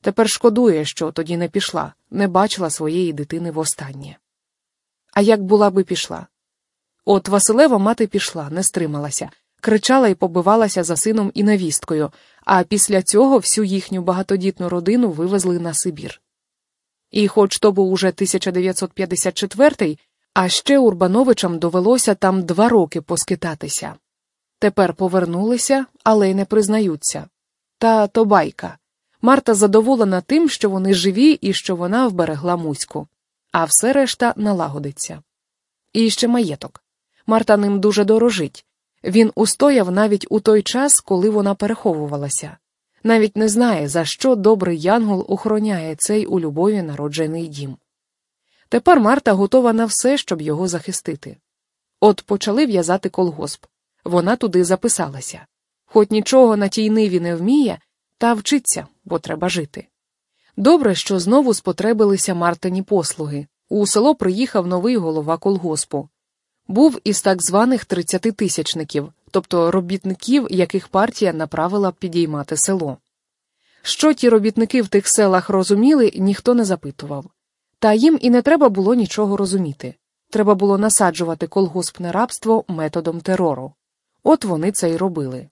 Тепер шкодує, що тоді не пішла, не бачила своєї дитини востаннє. А як була би пішла? От Василева мати пішла, не стрималася, кричала і побивалася за сином і навісткою, а після цього всю їхню багатодітну родину вивезли на Сибір. І хоч то був уже 1954 а ще Урбановичам довелося там два роки поскитатися. Тепер повернулися, але й не признаються. Та то байка. Марта задоволена тим, що вони живі і що вона вберегла Муську, а все решта налагодиться. І ще маєток. Марта ним дуже дорожить. Він устояв навіть у той час, коли вона переховувалася. Навіть не знає, за що добрий янгол охороняє цей у любові народжений дім. Тепер Марта готова на все, щоб його захистити. От почали в'язати колгосп. Вона туди записалася. Хоч нічого на тій ниві не вміє, та вчиться, бо треба жити. Добре, що знову спотребилися Мартині послуги. У село приїхав новий голова колгоспу. Був із так званих тридцятитисячників, тобто робітників, яких партія направила підіймати село. Що ті робітники в тих селах розуміли, ніхто не запитував. Та їм і не треба було нічого розуміти. Треба було насаджувати колгоспне рабство методом терору. От вони це й робили.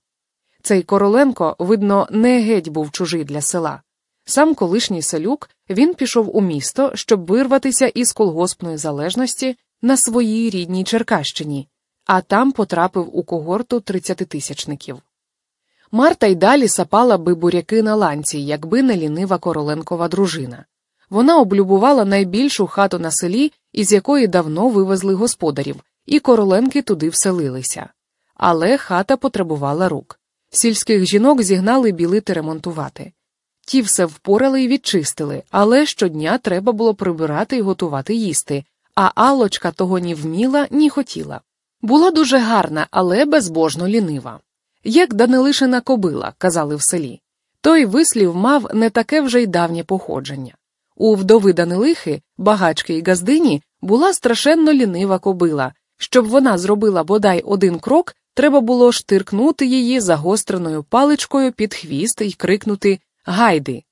Цей Короленко, видно, не геть був чужий для села. Сам колишній селюк він пішов у місто, щоб вирватися із колгоспної залежності на своїй рідній Черкащині, а там потрапив у когорту тридцятитисячників. Марта й далі сапала би буряки на ланці, якби не лінива Короленкова дружина. Вона облюбувала найбільшу хату на селі, із якої давно вивезли господарів, і короленки туди вселилися. Але хата потребувала рук. Сільських жінок зігнали білити ремонтувати. Ті все впорали і відчистили, але щодня треба було прибирати і готувати їсти, а Аллочка того ні вміла, ні хотіла. Була дуже гарна, але безбожно лінива. Як Данилишина кобила, казали в селі. Той вислів мав не таке вже й давнє походження. У вдови Данилихи, багачки й газдині, була страшенно лінива кобила. Щоб вона зробила бодай один крок, треба було штиркнути її загостреною паличкою під хвіст і крикнути Гайди.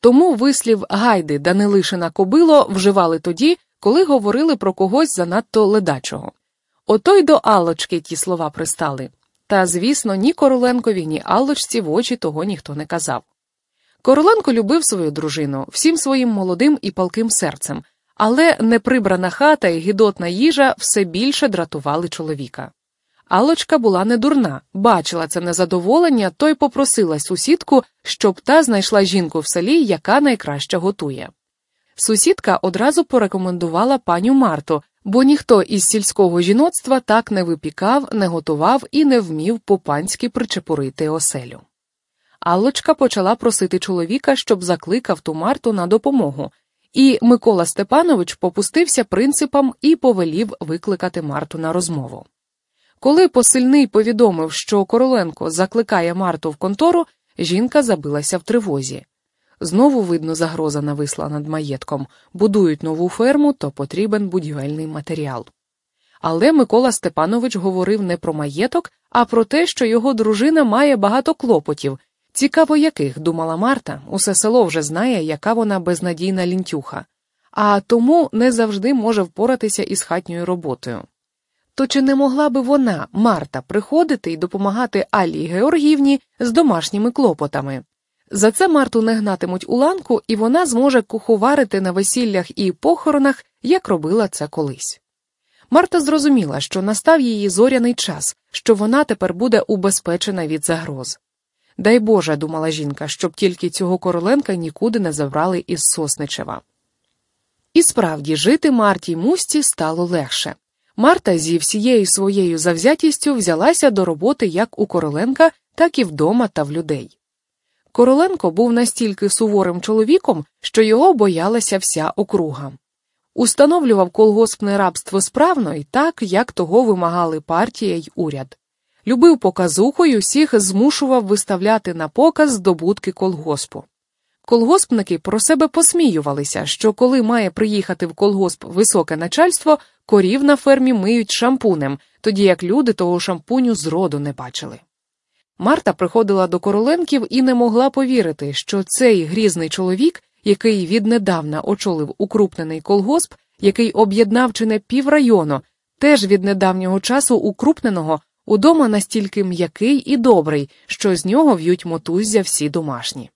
Тому вислів Гайди Данилишина кобило вживали тоді, коли говорили про когось занадто ледачого. Ото й до Аллочки ті слова пристали. Та, звісно, ні Короленкові, ні Аллочці в очі того ніхто не казав. Короленко любив свою дружину всім своїм молодим і палким серцем, але неприбрана хата і гідотна їжа все більше дратували чоловіка. Алочка була не дурна, бачила це незадоволення, то й попросила сусідку, щоб та знайшла жінку в селі, яка найкраще готує. Сусідка одразу порекомендувала паню Марту, бо ніхто із сільського жіноцтва так не випікав, не готував і не вмів по панськи причепурити оселю. Аллочка почала просити чоловіка, щоб закликав ту Марту на допомогу, і Микола Степанович попустився принципам і повелів викликати Марту на розмову. Коли посильний повідомив, що Короленко закликає Марту в контору, жінка забилася в тривозі. Знову, видно, загроза нависла над маєтком будують нову ферму, то потрібен будівельний матеріал. Але Микола Степанович говорив не про маєток, а про те, що його дружина має багато клопотів. Цікаво, яких, думала Марта, усе село вже знає, яка вона безнадійна лінтюха, а тому не завжди може впоратися із хатньою роботою. То чи не могла би вона, Марта, приходити і допомагати Аллі Георгіївні з домашніми клопотами? За це Марту не гнатимуть у ланку, і вона зможе куховарити на весіллях і похоронах, як робила це колись. Марта зрозуміла, що настав її зоряний час, що вона тепер буде убезпечена від загроз. Дай Боже, думала жінка, щоб тільки цього короленка нікуди не забрали із Сосничева. І справді жити Марті мусті стало легше. Марта зі всією своєю завзятістю взялася до роботи як у Короленка, так і вдома та в людей. Короленко був настільки суворим чоловіком, що його боялася вся округа. Установлював колгоспне рабство справно і так, як того вимагали партія й уряд. Любив показухою всіх змушував виставляти на показ здобутки колгоспу. Колгоспники про себе посміювалися, що коли має приїхати в колгосп високе начальство, корів на фермі миють шампунем, тоді як люди того шампуню зроду не бачили. Марта приходила до Короленків і не могла повірити, що цей грізний чоловік, який віднедавна очолив укрупнений колгосп, який об'єднав чи не піврайону, теж від недавнього часу укрупненого, удома настільки м'який і добрий, що з нього в'ють мотуззя всі домашні.